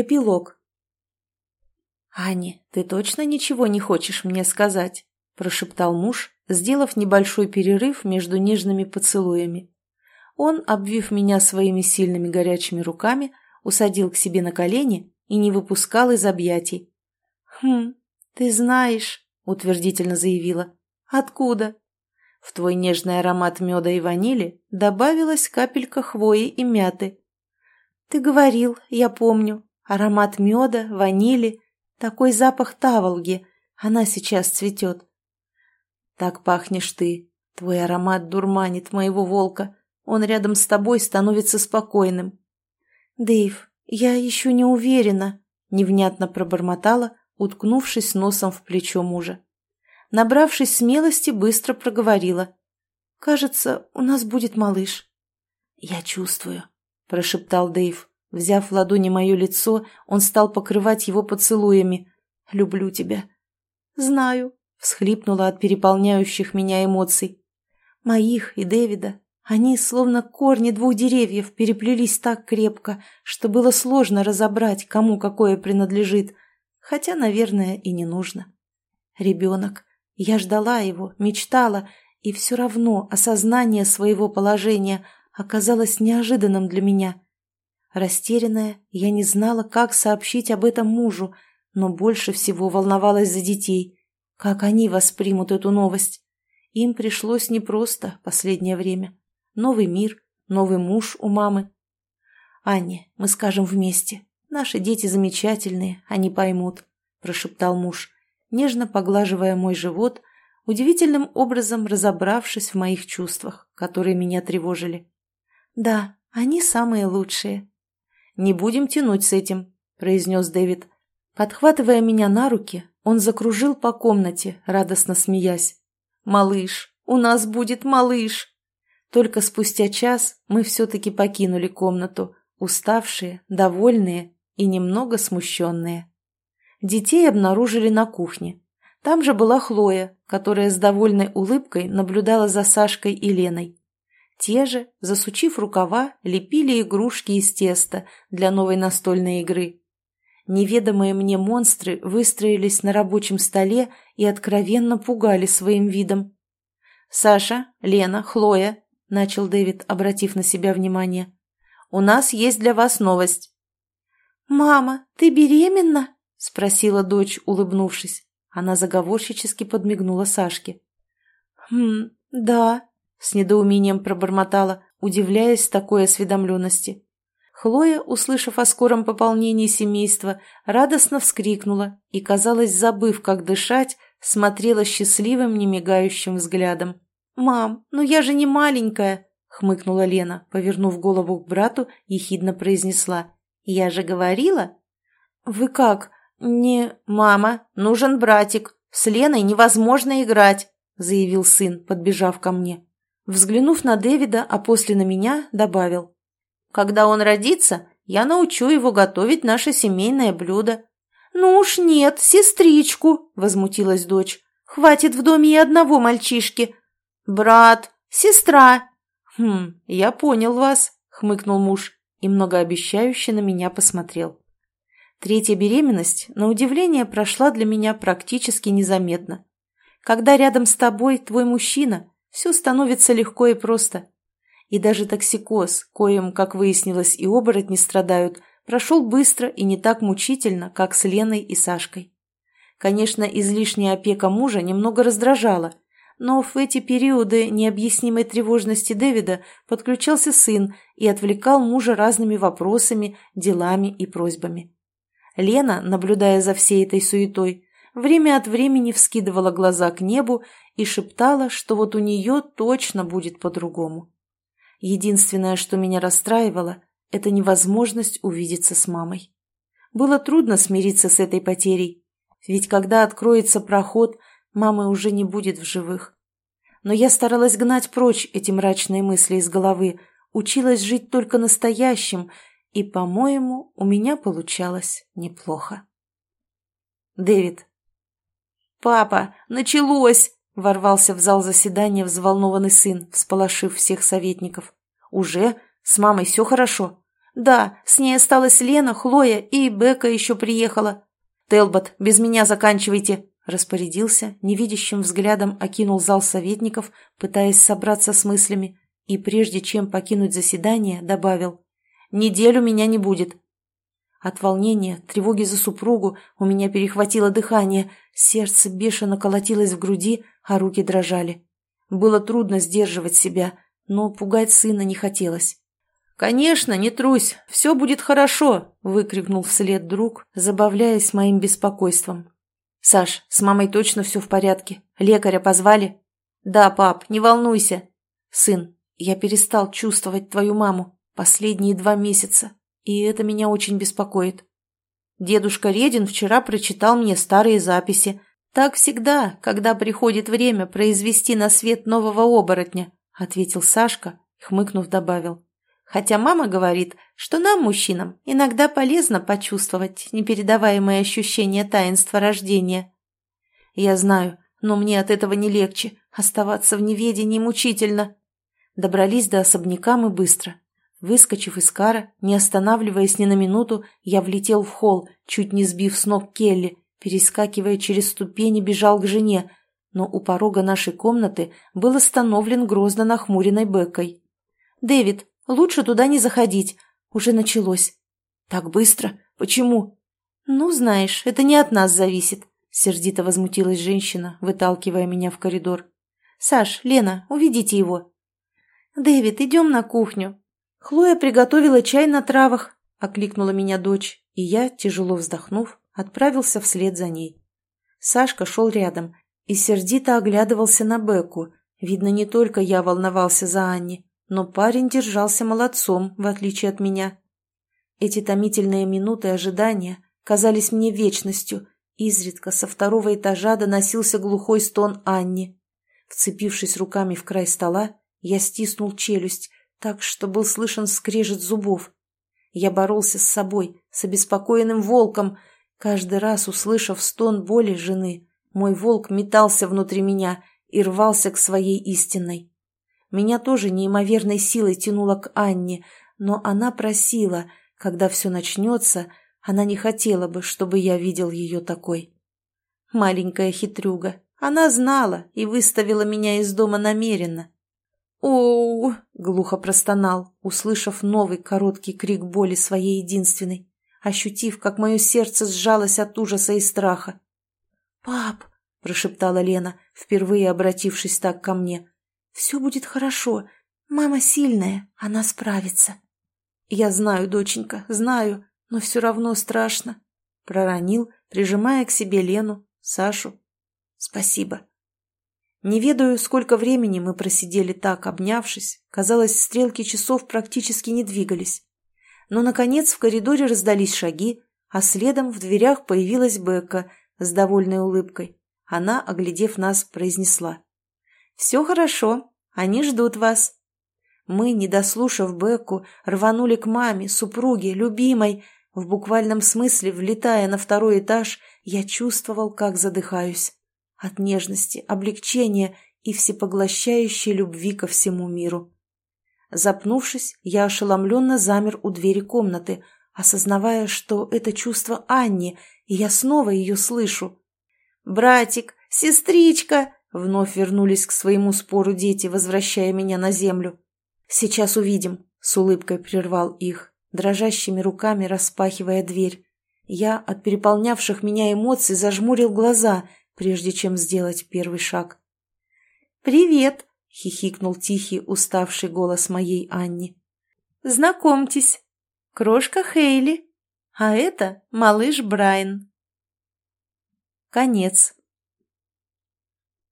Эпилог. «Ани, ты точно ничего не хочешь мне сказать?» – прошептал муж, сделав небольшой перерыв между нежными поцелуями. Он, обвив меня своими сильными горячими руками, усадил к себе на колени и не выпускал из объятий. «Хм, ты знаешь», — утвердительно заявила. «Откуда?» В твой нежный аромат меда и ванили добавилась капелька хвои и мяты. Ты говорил, я помню, аромат меда, ванили, такой запах таволги. Она сейчас цветет. Так пахнешь ты. Твой аромат дурманит моего волка. Он рядом с тобой становится спокойным. Дэйв, я еще не уверена, невнятно пробормотала, уткнувшись носом в плечо мужа. Набравшись смелости, быстро проговорила. «Кажется, у нас будет малыш». «Я чувствую», — прошептал Дэйв. Взяв в ладони мое лицо, он стал покрывать его поцелуями. «Люблю тебя». «Знаю», — всхлипнула от переполняющих меня эмоций. «Моих и Дэвида. Они, словно корни двух деревьев, переплелись так крепко, что было сложно разобрать, кому какое принадлежит, хотя, наверное, и не нужно. Ребенок. Я ждала его, мечтала, и все равно осознание своего положения оказалось неожиданным для меня. Растерянная, я не знала, как сообщить об этом мужу, но больше всего волновалась за детей. Как они воспримут эту новость? Им пришлось непросто последнее время. Новый мир, новый муж у мамы. «Анне, мы скажем вместе. Наши дети замечательные, они поймут», – прошептал муж нежно поглаживая мой живот, удивительным образом разобравшись в моих чувствах, которые меня тревожили. «Да, они самые лучшие». «Не будем тянуть с этим», — произнес Дэвид. Подхватывая меня на руки, он закружил по комнате, радостно смеясь. «Малыш, у нас будет малыш!» Только спустя час мы все-таки покинули комнату, уставшие, довольные и немного смущенные. Детей обнаружили на кухне. Там же была Хлоя, которая с довольной улыбкой наблюдала за Сашкой и Леной. Те же, засучив рукава, лепили игрушки из теста для новой настольной игры. Неведомые мне монстры выстроились на рабочем столе и откровенно пугали своим видом. «Саша, Лена, Хлоя», — начал Дэвид, обратив на себя внимание, — «у нас есть для вас новость». «Мама, ты беременна?» — спросила дочь, улыбнувшись. Она заговорщически подмигнула Сашке. «Хм, да», — с недоумением пробормотала, удивляясь такой осведомленности. Хлоя, услышав о скором пополнении семейства, радостно вскрикнула и, казалось, забыв, как дышать, смотрела счастливым, немигающим взглядом. «Мам, ну я же не маленькая!» — хмыкнула Лена, повернув голову к брату, ехидно произнесла. «Я же говорила?» «Вы как? «Не, мама, нужен братик. С Леной невозможно играть», — заявил сын, подбежав ко мне. Взглянув на Дэвида, а после на меня, добавил. «Когда он родится, я научу его готовить наше семейное блюдо». «Ну уж нет, сестричку», — возмутилась дочь. «Хватит в доме и одного мальчишки». «Брат, сестра». «Хм, я понял вас», — хмыкнул муж и многообещающе на меня посмотрел. Третья беременность, на удивление, прошла для меня практически незаметно. Когда рядом с тобой твой мужчина, все становится легко и просто. И даже токсикоз, коим, как выяснилось, и оборотни страдают, прошел быстро и не так мучительно, как с Леной и Сашкой. Конечно, излишняя опека мужа немного раздражала, но в эти периоды необъяснимой тревожности Дэвида подключался сын и отвлекал мужа разными вопросами, делами и просьбами. Лена, наблюдая за всей этой суетой, время от времени вскидывала глаза к небу и шептала, что вот у нее точно будет по-другому. Единственное, что меня расстраивало, это невозможность увидеться с мамой. Было трудно смириться с этой потерей, ведь когда откроется проход, мамы уже не будет в живых. Но я старалась гнать прочь эти мрачные мысли из головы, училась жить только настоящим и, по-моему, у меня получалось неплохо. Дэвид. «Папа, началось!» – ворвался в зал заседания взволнованный сын, всполошив всех советников. «Уже? С мамой все хорошо?» Да, с ней осталась Лена, Хлоя и Бека еще приехала. Телбот, без меня заканчивайте, распорядился, невидящим взглядом окинул зал советников, пытаясь собраться с мыслями, и прежде чем покинуть заседание, добавил «Неделю меня не будет». От волнения, тревоги за супругу у меня перехватило дыхание, сердце бешено колотилось в груди, а руки дрожали. Было трудно сдерживать себя, но пугать сына не хотелось. «Конечно, не трусь, все будет хорошо!» – выкрикнул вслед друг, забавляясь моим беспокойством. «Саш, с мамой точно все в порядке? Лекаря позвали?» «Да, пап, не волнуйся!» «Сын, я перестал чувствовать твою маму последние два месяца, и это меня очень беспокоит. Дедушка Редин вчера прочитал мне старые записи. Так всегда, когда приходит время произвести на свет нового оборотня, ответил Сашка, хмыкнув, добавил. Хотя мама говорит, что нам, мужчинам, иногда полезно почувствовать непередаваемое ощущение таинства рождения. Я знаю, но мне от этого не легче. Оставаться в неведении мучительно. Добрались до особняка мы быстро. Выскочив из кара, не останавливаясь ни на минуту, я влетел в холл, чуть не сбив с ног Келли, перескакивая через ступени, бежал к жене, но у порога нашей комнаты был остановлен грозно нахмуренной Беккой. «Дэвид, лучше туда не заходить. Уже началось». «Так быстро? Почему?» «Ну, знаешь, это не от нас зависит», — сердито возмутилась женщина, выталкивая меня в коридор. «Саш, Лена, уведите его». «Дэвид, идем на кухню». «Хлоя приготовила чай на травах», — окликнула меня дочь, и я, тяжело вздохнув, отправился вслед за ней. Сашка шел рядом и сердито оглядывался на Беку. Видно, не только я волновался за Анни, но парень держался молодцом, в отличие от меня. Эти томительные минуты ожидания казались мне вечностью. Изредка со второго этажа доносился глухой стон Анни. Вцепившись руками в край стола, я стиснул челюсть, так что был слышен скрежет зубов. Я боролся с собой, с обеспокоенным волком. Каждый раз, услышав стон боли жены, мой волк метался внутри меня и рвался к своей истинной. Меня тоже неимоверной силой тянуло к Анне, но она просила, когда все начнется, она не хотела бы, чтобы я видел ее такой. Маленькая хитрюга. Она знала и выставила меня из дома намеренно о глухо простонал, услышав новый короткий крик боли своей единственной, ощутив, как мое сердце сжалось от ужаса и страха. «Пап!» – прошептала Лена, впервые обратившись так ко мне. «Все будет хорошо. Мама сильная, она справится». «Я знаю, доченька, знаю, но все равно страшно», – проронил, прижимая к себе Лену, Сашу. «Спасибо», не ведаю, сколько времени мы просидели так, обнявшись. Казалось, стрелки часов практически не двигались. Но, наконец, в коридоре раздались шаги, а следом в дверях появилась Бекка с довольной улыбкой. Она, оглядев нас, произнесла. «Все хорошо, они ждут вас». Мы, не дослушав Бекку, рванули к маме, супруге, любимой. В буквальном смысле, влетая на второй этаж, я чувствовал, как задыхаюсь от нежности, облегчения и всепоглощающей любви ко всему миру. Запнувшись, я ошеломленно замер у двери комнаты, осознавая, что это чувство Анни, и я снова ее слышу. «Братик! Сестричка!» Вновь вернулись к своему спору дети, возвращая меня на землю. «Сейчас увидим», — с улыбкой прервал их, дрожащими руками распахивая дверь. Я от переполнявших меня эмоций зажмурил глаза прежде чем сделать первый шаг. «Привет!» — хихикнул тихий, уставший голос моей Анни. «Знакомьтесь, крошка Хейли, а это малыш Брайан». Конец.